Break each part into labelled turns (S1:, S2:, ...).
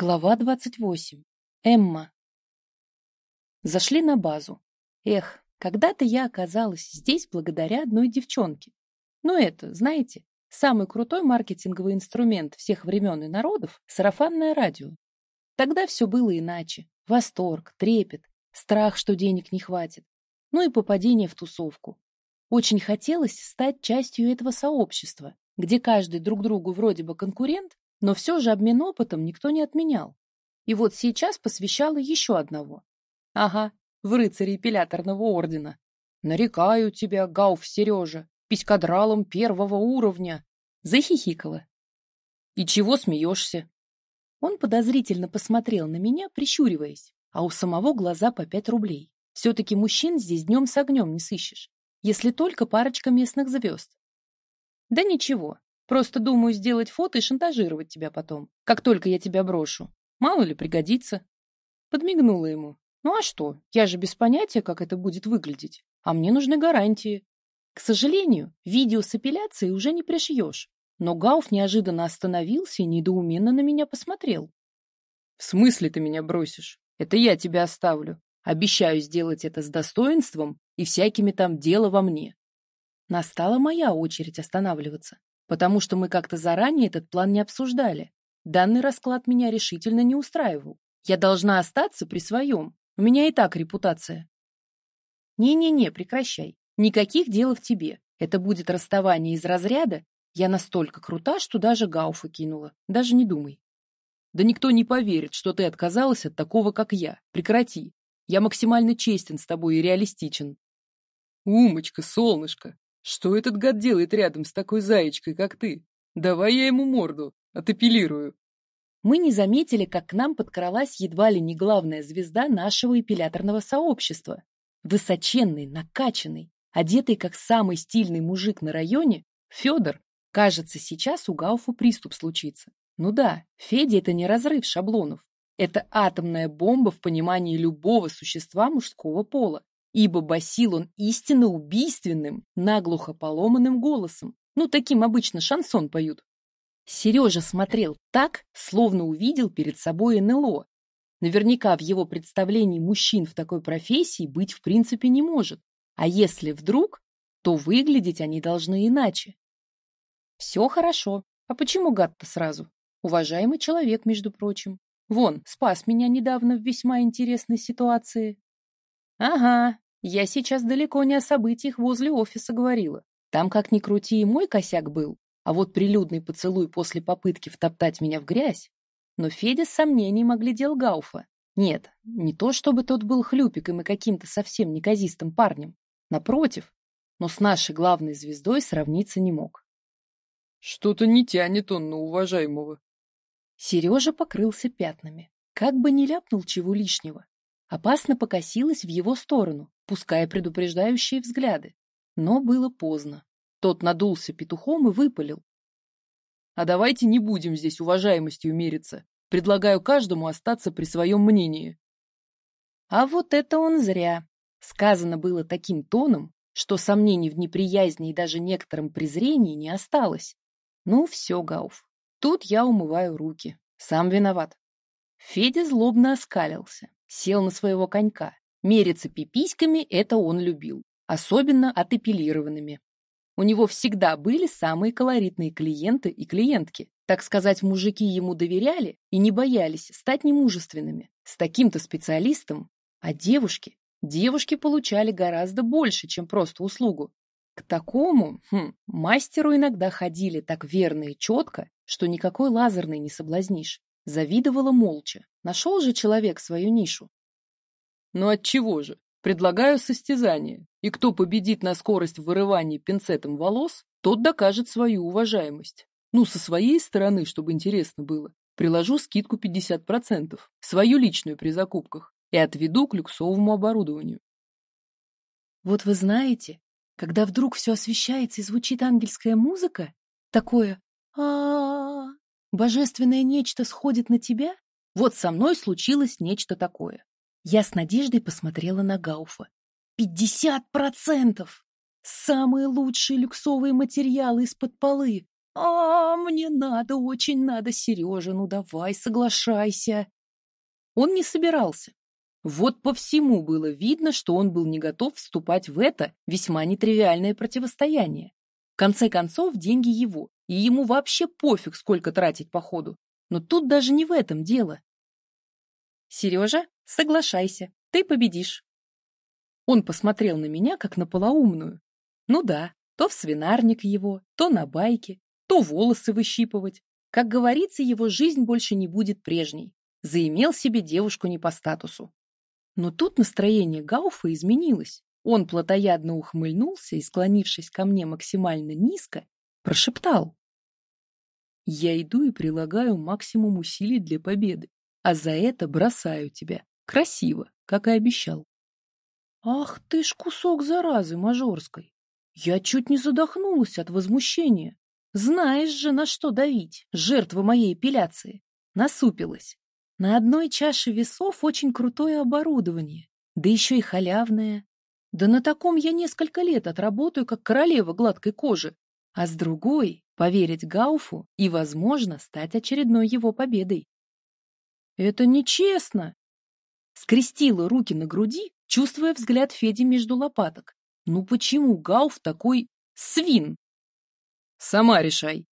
S1: Глава двадцать восемь. Эмма. Зашли на базу. Эх, когда-то я оказалась здесь благодаря одной девчонке. Но это, знаете, самый крутой маркетинговый инструмент всех времен и народов — сарафанное радио. Тогда все было иначе. Восторг, трепет, страх, что денег не хватит. Ну и попадение в тусовку. Очень хотелось стать частью этого сообщества, где каждый друг другу вроде бы конкурент, но все же обмен опытом никто не отменял. И вот сейчас посвящала еще одного. Ага, в рыцаре эпиляторного ордена. Нарекаю тебя, Гауф Сережа, писькадралом первого уровня. Захихикала. И чего смеешься? Он подозрительно посмотрел на меня, прищуриваясь, а у самого глаза по пять рублей. Все-таки мужчин здесь днем с огнем не сыщешь, если только парочка местных звезд. Да ничего, Просто думаю сделать фото и шантажировать тебя потом, как только я тебя брошу. Мало ли пригодится. Подмигнула ему. Ну а что? Я же без понятия, как это будет выглядеть. А мне нужны гарантии. К сожалению, видео с эпиляцией уже не пришьешь. Но Гауф неожиданно остановился и недоуменно на меня посмотрел. В смысле ты меня бросишь? Это я тебя оставлю. Обещаю сделать это с достоинством и всякими там дело во мне. Настала моя очередь останавливаться потому что мы как-то заранее этот план не обсуждали. Данный расклад меня решительно не устраивал. Я должна остаться при своем. У меня и так репутация. Не-не-не, прекращай. Никаких дел в тебе. Это будет расставание из разряда. Я настолько крута, что даже Гауфа кинула. Даже не думай. Да никто не поверит, что ты отказалась от такого, как я. Прекрати. Я максимально честен с тобой и реалистичен. Умочка, солнышко, что этот гад делает рядом с такой заячкой, как ты? Давай я ему морду, отапеллирую. Мы не заметили, как к нам подкралась едва ли не главная звезда нашего эпиляторного сообщества. Высоченный, накачанный, одетый как самый стильный мужик на районе, Федор. Кажется, сейчас у Гауфа приступ случится. Ну да, Федя — это не разрыв шаблонов. Это атомная бомба в понимании любого существа мужского пола ибо басил он истинно убийственным, наглухо поломанным голосом. Ну, таким обычно шансон поют. Сережа смотрел так, словно увидел перед собой НЛО. Наверняка в его представлении мужчин в такой профессии быть в принципе не может. А если вдруг, то выглядеть они должны иначе. Все хорошо. А почему гад-то сразу? Уважаемый человек, между прочим. Вон, спас меня недавно в весьма интересной ситуации. Ага, я сейчас далеко не о событиях возле офиса говорила. Там, как ни крути, и мой косяк был. А вот прилюдный поцелуй после попытки втоптать меня в грязь. Но Федя с сомнением оглядел Гауфа. Нет, не то чтобы тот был хлюпиком и каким-то совсем неказистым парнем. Напротив, но с нашей главной звездой сравниться не мог. Что-то не тянет он на уважаемого. Сережа покрылся пятнами. Как бы не ляпнул чего лишнего опасно покосилась в его сторону, пуская предупреждающие взгляды. Но было поздно. Тот надулся петухом и выпалил. «А давайте не будем здесь уважаемостью мериться. Предлагаю каждому остаться при своем мнении». А вот это он зря. Сказано было таким тоном, что сомнений в неприязни и даже некотором презрении не осталось. Ну все, Гауф, тут я умываю руки. Сам виноват. Федя злобно оскалился сел на своего конька. Мериться пиписьками это он любил, особенно отепилированными. У него всегда были самые колоритные клиенты и клиентки. Так сказать, мужики ему доверяли и не боялись стать немужественными. С таким-то специалистом. А девушки? Девушки получали гораздо больше, чем просто услугу. К такому хм, мастеру иногда ходили так верно и четко, что никакой лазерный не соблазнишь. Завидовала молча. Нашел же человек свою нишу. Ну отчего же? Предлагаю состязание. И кто победит на скорость в вырывании пинцетом волос, тот докажет свою уважаемость. Ну, со своей стороны, чтобы интересно было, приложу скидку 50%, свою личную при закупках, и отведу к люксовому оборудованию. Вот вы знаете, когда вдруг все освещается и звучит ангельская музыка, такое -а, -а, -а божественное нечто сходит на тебя, вот со мной случилось нечто такое. Я с надеждой посмотрела на Гауфа. Пятьдесят процентов! Самые лучшие люксовые материалы из-под полы. А, мне надо, очень надо, Сережа, ну давай, соглашайся. Он не собирался. Вот по всему было видно, что он был не готов вступать в это весьма нетривиальное противостояние. В конце концов, деньги его, и ему вообще пофиг, сколько тратить по ходу. Но тут даже не в этом дело. Сережа, соглашайся, ты победишь. Он посмотрел на меня, как на полоумную. Ну да, то в свинарник его, то на байке, то волосы выщипывать. Как говорится, его жизнь больше не будет прежней. Заимел себе девушку не по статусу. Но тут настроение Гауфа изменилось. Он плотоядно ухмыльнулся и, склонившись ко мне максимально низко, прошептал. «Я иду и прилагаю максимум усилий для победы, а за это бросаю тебя. Красиво, как и обещал». «Ах ты ж кусок заразы мажорской!» Я чуть не задохнулась от возмущения. Знаешь же, на что давить, жертва моей эпиляции. Насупилась. На одной чаше весов очень крутое оборудование, да еще и халявное. Да на таком я несколько лет отработаю, как королева гладкой кожи. А с другой — поверить Гауфу и, возможно, стать очередной его победой. «Это нечестно!» Скрестила руки на груди, чувствуя взгляд Феди между лопаток. «Ну почему Гауф такой свин?» Сама решай.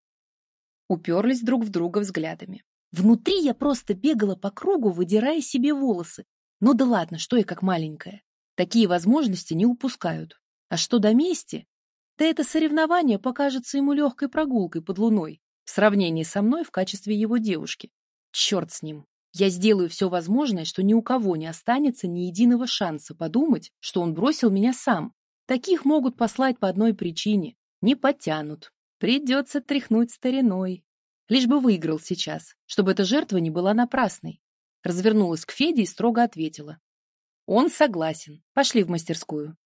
S1: Уперлись друг в друга взглядами. Внутри я просто бегала по кругу, выдирая себе волосы. Ну да ладно, что я как маленькая. Такие возможности не упускают. А что до мести? Да это соревнование покажется ему легкой прогулкой под луной в сравнении со мной в качестве его девушки. Черт с ним. Я сделаю все возможное, что ни у кого не останется ни единого шанса подумать, что он бросил меня сам. Таких могут послать по одной причине. Не потянут. Придется тряхнуть стариной. Лишь бы выиграл сейчас, чтобы эта жертва не была напрасной. Развернулась к Феде и строго ответила. Он согласен. Пошли в мастерскую.